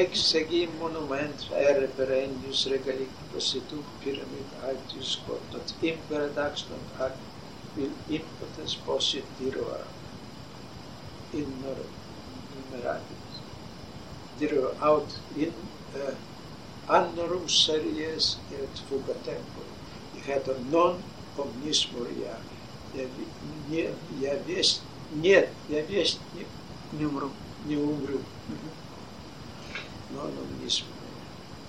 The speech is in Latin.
ex egi monument ere perennius regali positu pyramid altius quotat impera daxton ac vil impotens posit diro in numerabis diro aut in uh, annorum series et fuga tempore et non omnis moria ja ja vest нет ja vest numero numero non Neologismen.